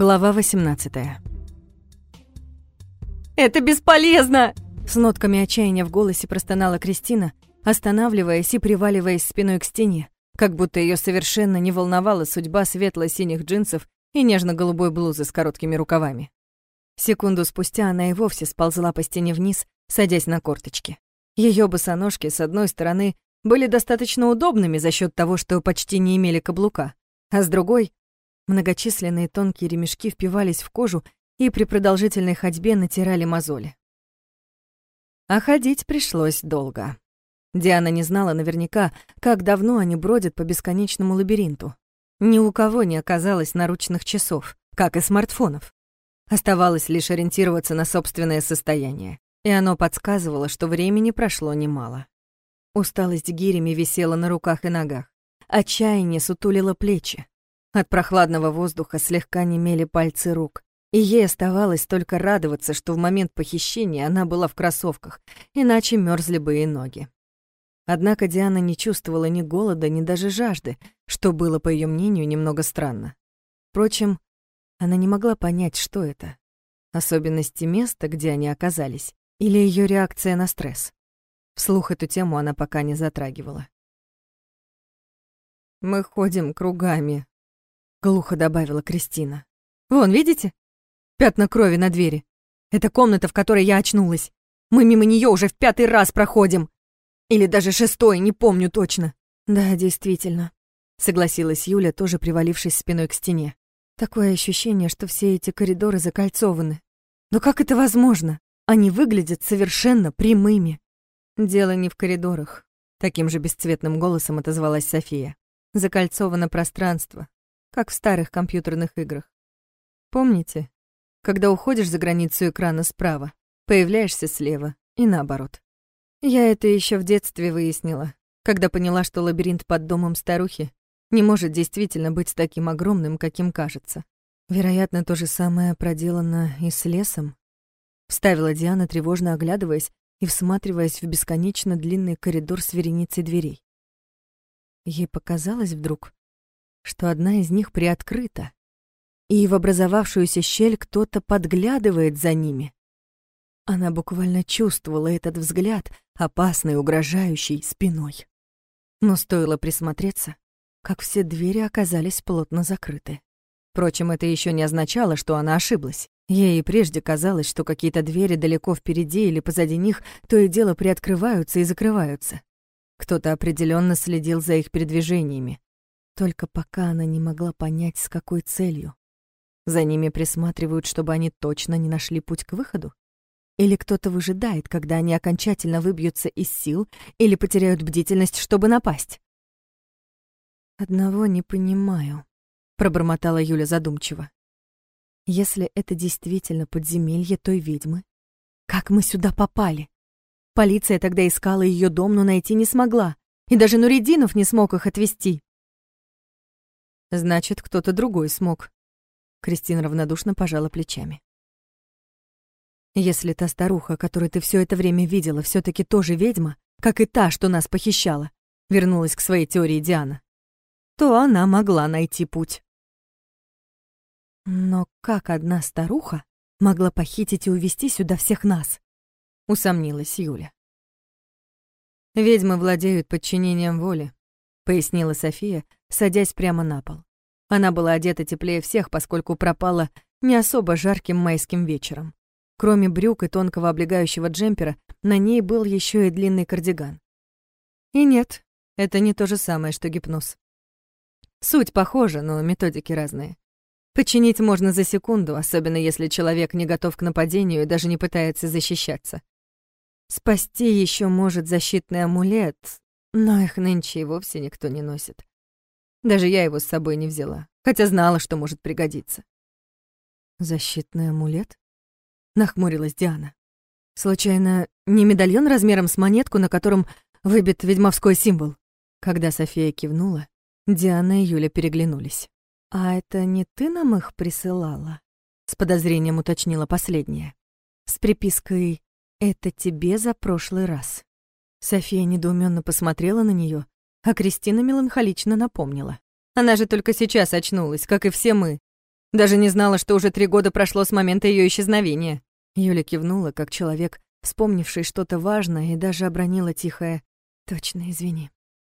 Глава 18 «Это бесполезно!» С нотками отчаяния в голосе простонала Кристина, останавливаясь и приваливаясь спиной к стене, как будто ее совершенно не волновала судьба светло-синих джинсов и нежно-голубой блузы с короткими рукавами. Секунду спустя она и вовсе сползла по стене вниз, садясь на корточки. Ее босоножки, с одной стороны, были достаточно удобными за счет того, что почти не имели каблука, а с другой Многочисленные тонкие ремешки впивались в кожу и при продолжительной ходьбе натирали мозоли. А ходить пришлось долго. Диана не знала наверняка, как давно они бродят по бесконечному лабиринту. Ни у кого не оказалось наручных часов, как и смартфонов. Оставалось лишь ориентироваться на собственное состояние, и оно подсказывало, что времени прошло немало. Усталость гирями висела на руках и ногах. Отчаяние сутулило плечи. От прохладного воздуха слегка немели пальцы рук, и ей оставалось только радоваться, что в момент похищения она была в кроссовках, иначе мерзли бы и ноги. Однако Диана не чувствовала ни голода, ни даже жажды, что было, по ее мнению, немного странно. Впрочем, она не могла понять, что это. Особенности места, где они оказались, или ее реакция на стресс. Вслух эту тему она пока не затрагивала. «Мы ходим кругами», глухо добавила Кристина. Вон, видите? Пятна крови на двери. Это комната, в которой я очнулась. Мы мимо нее уже в пятый раз проходим. Или даже шестой, не помню точно. Да, действительно, согласилась Юля, тоже привалившись спиной к стене. Такое ощущение, что все эти коридоры закольцованы. Но как это возможно? Они выглядят совершенно прямыми. Дело не в коридорах. Таким же бесцветным голосом отозвалась София. Закольцовано пространство, как в старых компьютерных играх. Помните, когда уходишь за границу экрана справа, появляешься слева и наоборот. Я это еще в детстве выяснила, когда поняла, что лабиринт под домом старухи не может действительно быть таким огромным, каким кажется. Вероятно, то же самое проделано и с лесом. Вставила Диана, тревожно оглядываясь и всматриваясь в бесконечно длинный коридор с вереницей дверей. Ей показалось вдруг, что одна из них приоткрыта, и в образовавшуюся щель кто-то подглядывает за ними. Она буквально чувствовала этот взгляд, опасный, угрожающий, спиной. Но стоило присмотреться, как все двери оказались плотно закрыты. Впрочем, это еще не означало, что она ошиблась. Ей и прежде казалось, что какие-то двери далеко впереди или позади них то и дело приоткрываются и закрываются. Кто-то определенно следил за их передвижениями, только пока она не могла понять, с какой целью. За ними присматривают, чтобы они точно не нашли путь к выходу? Или кто-то выжидает, когда они окончательно выбьются из сил или потеряют бдительность, чтобы напасть? «Одного не понимаю», — пробормотала Юля задумчиво. «Если это действительно подземелье той ведьмы, как мы сюда попали? Полиция тогда искала ее дом, но найти не смогла, и даже Нуридинов не смог их отвезти. Значит, кто-то другой смог. Кристина равнодушно пожала плечами. Если та старуха, которую ты все это время видела, все таки тоже ведьма, как и та, что нас похищала, вернулась к своей теории Диана, то она могла найти путь. Но как одна старуха могла похитить и увести сюда всех нас? Усомнилась Юля. Ведьмы владеют подчинением воли, пояснила София, садясь прямо на пол. Она была одета теплее всех, поскольку пропала не особо жарким майским вечером. Кроме брюк и тонкого облегающего джемпера, на ней был еще и длинный кардиган. И нет, это не то же самое, что гипноз. Суть похожа, но методики разные. Починить можно за секунду, особенно если человек не готов к нападению и даже не пытается защищаться. Спасти еще может защитный амулет, но их нынче и вовсе никто не носит. Даже я его с собой не взяла, хотя знала, что может пригодиться. «Защитный амулет?» — нахмурилась Диана. «Случайно, не медальон размером с монетку, на котором выбит ведьмовской символ?» Когда София кивнула, Диана и Юля переглянулись. «А это не ты нам их присылала?» — с подозрением уточнила последняя. С припиской «Это тебе за прошлый раз». София недоуменно посмотрела на нее, а Кристина меланхолично напомнила. Она же только сейчас очнулась, как и все мы. Даже не знала, что уже три года прошло с момента ее исчезновения. Юля кивнула, как человек, вспомнивший что-то важное, и даже обронила тихое «Точно, извини».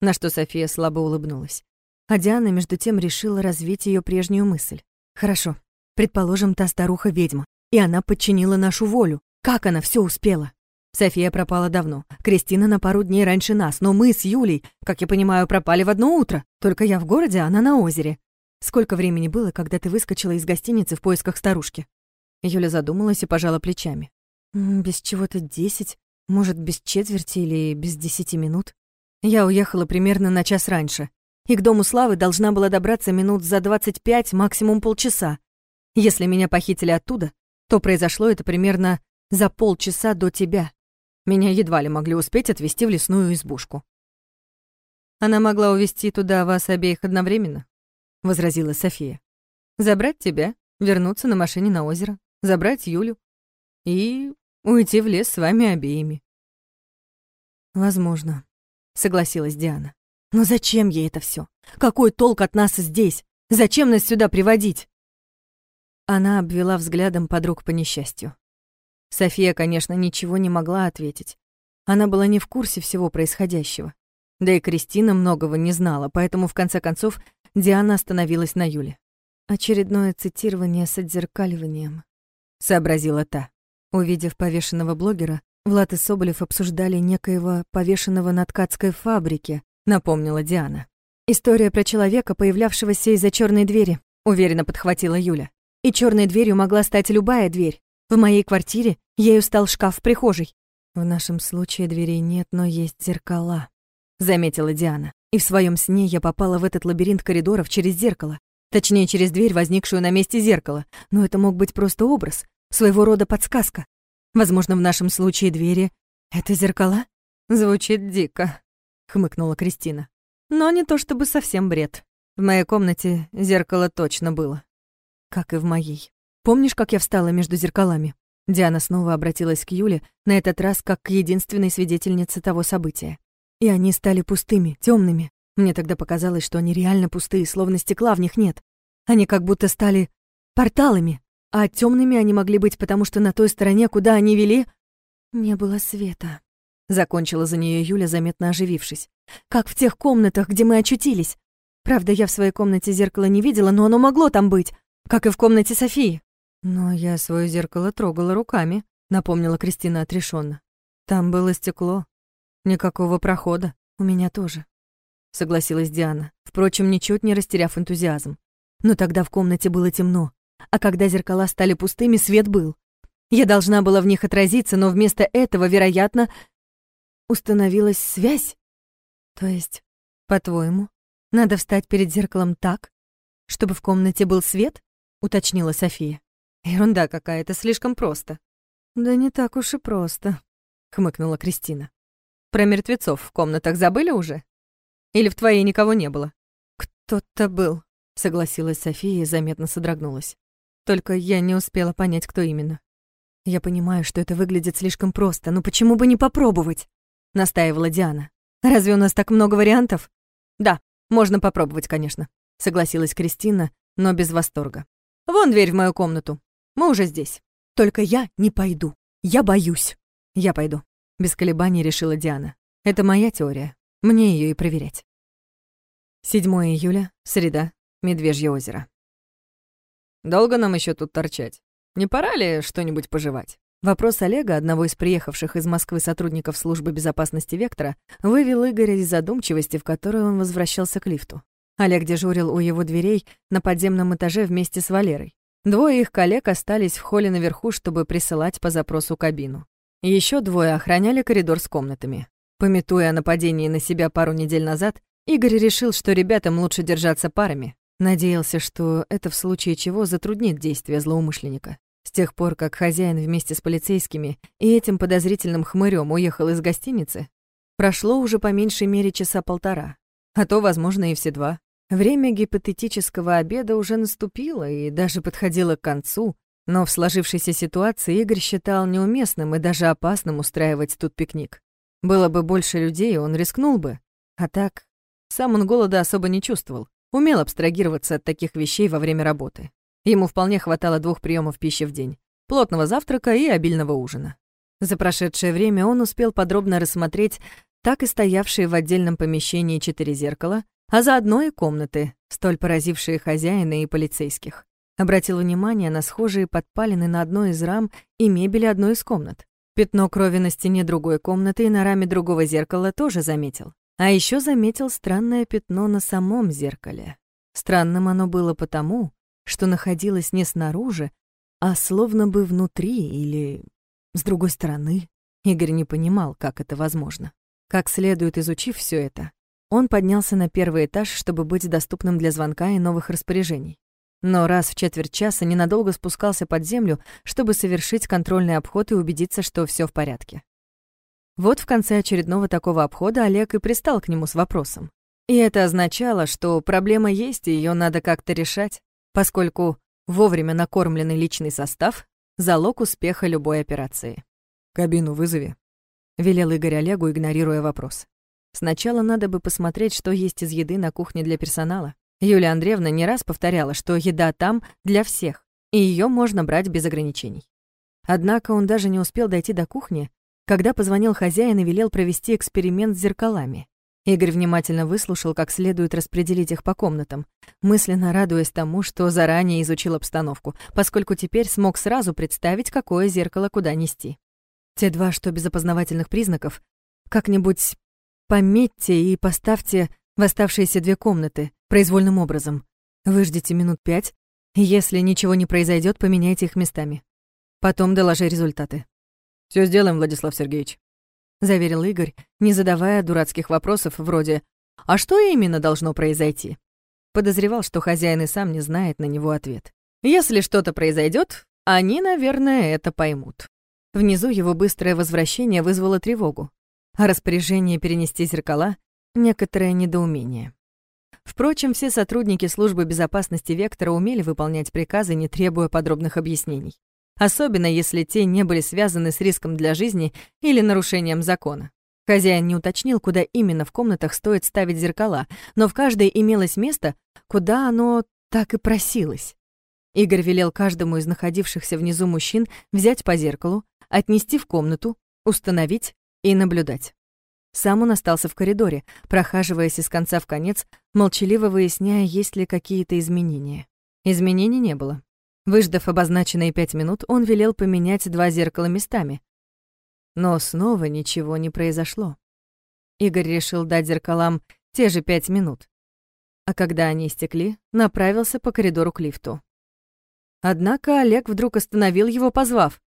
На что София слабо улыбнулась. А Диана, между тем, решила развить ее прежнюю мысль. «Хорошо, предположим, та старуха ведьма, и она подчинила нашу волю. Как она все успела?» София пропала давно, Кристина на пару дней раньше нас, но мы с Юлей, как я понимаю, пропали в одно утро. Только я в городе, а она на озере. Сколько времени было, когда ты выскочила из гостиницы в поисках старушки?» Юля задумалась и пожала плечами. «Без чего-то десять, может, без четверти или без десяти минут. Я уехала примерно на час раньше, и к Дому Славы должна была добраться минут за двадцать пять, максимум полчаса. Если меня похитили оттуда, то произошло это примерно за полчаса до тебя. Меня едва ли могли успеть отвезти в лесную избушку. Она могла увезти туда вас обеих одновременно. — возразила София. «Забрать тебя, вернуться на машине на озеро, забрать Юлю и уйти в лес с вами обеими». «Возможно», — согласилась Диана. «Но зачем ей это все? Какой толк от нас здесь? Зачем нас сюда приводить?» Она обвела взглядом подруг по несчастью. София, конечно, ничего не могла ответить. Она была не в курсе всего происходящего. Да и Кристина многого не знала, поэтому, в конце концов, Диана остановилась на Юле. «Очередное цитирование с отзеркаливанием», — сообразила та. Увидев повешенного блогера, Влад и Соболев обсуждали некоего повешенного на ткацкой фабрике, напомнила Диана. «История про человека, появлявшегося из-за черной двери», — уверенно подхватила Юля. «И черной дверью могла стать любая дверь. В моей квартире ею стал шкаф в прихожей». «В нашем случае дверей нет, но есть зеркала», — заметила Диана. И в своем сне я попала в этот лабиринт коридоров через зеркало. Точнее, через дверь, возникшую на месте зеркала. Но это мог быть просто образ, своего рода подсказка. Возможно, в нашем случае двери — это зеркала? Звучит дико, — хмыкнула Кристина. Но не то чтобы совсем бред. В моей комнате зеркало точно было. Как и в моей. Помнишь, как я встала между зеркалами? Диана снова обратилась к Юле, на этот раз как к единственной свидетельнице того события. И они стали пустыми, темными. Мне тогда показалось, что они реально пустые, словно стекла в них нет. Они как будто стали порталами, а темными они могли быть, потому что на той стороне, куда они вели, не было света. Закончила за нее Юля, заметно оживившись. Как в тех комнатах, где мы очутились. Правда, я в своей комнате зеркало не видела, но оно могло там быть, как и в комнате Софии. Но я свое зеркало трогала руками, напомнила Кристина отрешенно. Там было стекло, Никакого прохода. У меня тоже. Согласилась Диана, впрочем, ничуть не растеряв энтузиазм. Но тогда в комнате было темно, а когда зеркала стали пустыми, свет был. Я должна была в них отразиться, но вместо этого, вероятно, установилась связь. То есть, по-твоему, надо встать перед зеркалом так, чтобы в комнате был свет? уточнила София. Ерунда какая-то, слишком просто. Да не так уж и просто, хмыкнула Кристина. Про мертвецов в комнатах забыли уже? Или в твоей никого не было? Кто-то был, согласилась София и заметно содрогнулась. Только я не успела понять, кто именно. Я понимаю, что это выглядит слишком просто, но почему бы не попробовать? настаивала Диана. Разве у нас так много вариантов? Да, можно попробовать, конечно, согласилась Кристина, но без восторга. Вон дверь в мою комнату. Мы уже здесь. Только я не пойду. Я боюсь. Я пойду. Без колебаний решила Диана. Это моя теория. Мне ее и проверять. 7 июля, среда, Медвежье озеро. Долго нам еще тут торчать? Не пора ли что-нибудь пожевать? Вопрос Олега, одного из приехавших из Москвы сотрудников службы безопасности «Вектора», вывел Игоря из задумчивости, в которую он возвращался к лифту. Олег дежурил у его дверей на подземном этаже вместе с Валерой. Двое их коллег остались в холле наверху, чтобы присылать по запросу кабину. Еще двое охраняли коридор с комнатами. Пометуя о нападении на себя пару недель назад, Игорь решил, что ребятам лучше держаться парами. Надеялся, что это в случае чего затруднит действия злоумышленника. С тех пор, как хозяин вместе с полицейскими и этим подозрительным хмырем уехал из гостиницы, прошло уже по меньшей мере часа полтора, а то, возможно, и все два. Время гипотетического обеда уже наступило и даже подходило к концу, но в сложившейся ситуации Игорь считал неуместным и даже опасным устраивать тут пикник. Было бы больше людей, он рискнул бы. А так, сам он голода особо не чувствовал, умел абстрагироваться от таких вещей во время работы. Ему вполне хватало двух приемов пищи в день, плотного завтрака и обильного ужина. За прошедшее время он успел подробно рассмотреть так и стоявшие в отдельном помещении четыре зеркала, а заодно и комнаты, столь поразившие хозяина и полицейских. Обратил внимание на схожие подпалины на одной из рам и мебели одной из комнат. Пятно крови на стене другой комнаты и на раме другого зеркала тоже заметил. А еще заметил странное пятно на самом зеркале. Странным оно было потому, что находилось не снаружи, а словно бы внутри или с другой стороны. Игорь не понимал, как это возможно. Как следует изучив все это, он поднялся на первый этаж, чтобы быть доступным для звонка и новых распоряжений. Но раз в четверть часа ненадолго спускался под землю, чтобы совершить контрольный обход и убедиться, что все в порядке. Вот в конце очередного такого обхода Олег и пристал к нему с вопросом. И это означало, что проблема есть, и ее надо как-то решать, поскольку вовремя накормленный личный состав — залог успеха любой операции. «Кабину вызови», — велел Игорь Олегу, игнорируя вопрос. «Сначала надо бы посмотреть, что есть из еды на кухне для персонала. Юлия Андреевна не раз повторяла, что еда там для всех, и ее можно брать без ограничений. Однако он даже не успел дойти до кухни, когда позвонил хозяин и велел провести эксперимент с зеркалами. Игорь внимательно выслушал, как следует распределить их по комнатам, мысленно радуясь тому, что заранее изучил обстановку, поскольку теперь смог сразу представить, какое зеркало куда нести. Те два, что без опознавательных признаков, как-нибудь пометьте и поставьте в оставшиеся две комнаты произвольным образом. Выждите минут пять, если ничего не произойдет, поменяйте их местами. Потом доложи результаты. Все сделаем, Владислав Сергеевич», — заверил Игорь, не задавая дурацких вопросов вроде «А что именно должно произойти?» Подозревал, что хозяин и сам не знает на него ответ. «Если что-то произойдет, они, наверное, это поймут». Внизу его быстрое возвращение вызвало тревогу, а распоряжение перенести зеркала некоторое недоумение. Впрочем, все сотрудники службы безопасности Вектора умели выполнять приказы, не требуя подробных объяснений. Особенно, если те не были связаны с риском для жизни или нарушением закона. Хозяин не уточнил, куда именно в комнатах стоит ставить зеркала, но в каждой имелось место, куда оно так и просилось. Игорь велел каждому из находившихся внизу мужчин взять по зеркалу, отнести в комнату, установить и наблюдать. Сам он остался в коридоре, прохаживаясь из конца в конец, молчаливо выясняя, есть ли какие-то изменения. Изменений не было. Выждав обозначенные пять минут, он велел поменять два зеркала местами. Но снова ничего не произошло. Игорь решил дать зеркалам те же пять минут. А когда они истекли, направился по коридору к лифту. Однако Олег вдруг остановил его, позвав.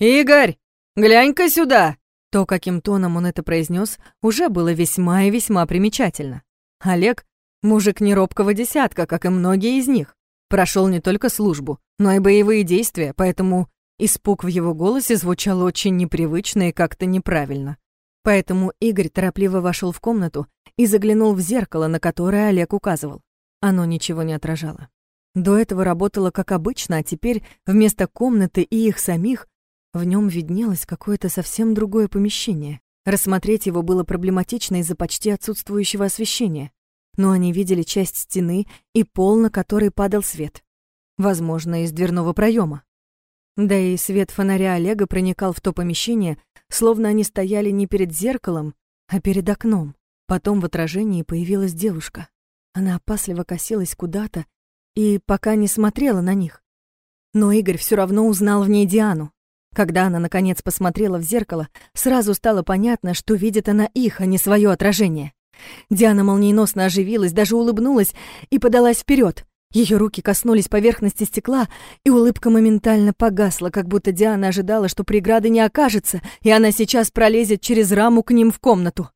«Игорь, глянь-ка сюда!» То, каким тоном он это произнес, уже было весьма и весьма примечательно. Олег — мужик неробкого десятка, как и многие из них. Прошел не только службу, но и боевые действия, поэтому испуг в его голосе звучал очень непривычно и как-то неправильно. Поэтому Игорь торопливо вошел в комнату и заглянул в зеркало, на которое Олег указывал. Оно ничего не отражало. До этого работало как обычно, а теперь вместо комнаты и их самих в нем виднелось какое-то совсем другое помещение. Рассмотреть его было проблематично из-за почти отсутствующего освещения. Но они видели часть стены и пол, на который падал свет. Возможно, из дверного проема. Да и свет фонаря Олега проникал в то помещение, словно они стояли не перед зеркалом, а перед окном. Потом в отражении появилась девушка. Она опасливо косилась куда-то и пока не смотрела на них. Но Игорь все равно узнал в ней Диану. Когда она, наконец, посмотрела в зеркало, сразу стало понятно, что видит она их, а не свое отражение. Диана молниеносно оживилась, даже улыбнулась и подалась вперед. Ее руки коснулись поверхности стекла, и улыбка моментально погасла, как будто Диана ожидала, что преграды не окажется, и она сейчас пролезет через раму к ним в комнату.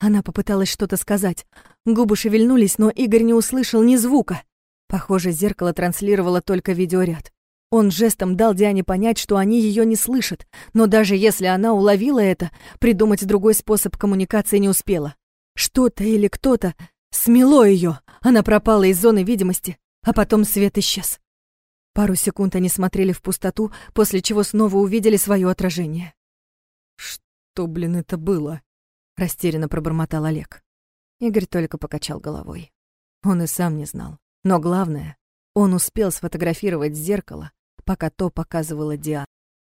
Она попыталась что-то сказать. Губы шевельнулись, но Игорь не услышал ни звука. Похоже, зеркало транслировало только видеоряд. Он жестом дал Диане понять, что они ее не слышат, но даже если она уловила это, придумать другой способ коммуникации не успела. Что-то или кто-то смело ее, она пропала из зоны видимости, а потом свет исчез. Пару секунд они смотрели в пустоту, после чего снова увидели свое отражение. «Что, блин, это было?» — растерянно пробормотал Олег. Игорь только покачал головой. Он и сам не знал. Но главное, Он успел сфотографировать зеркало, пока то показывало Диана.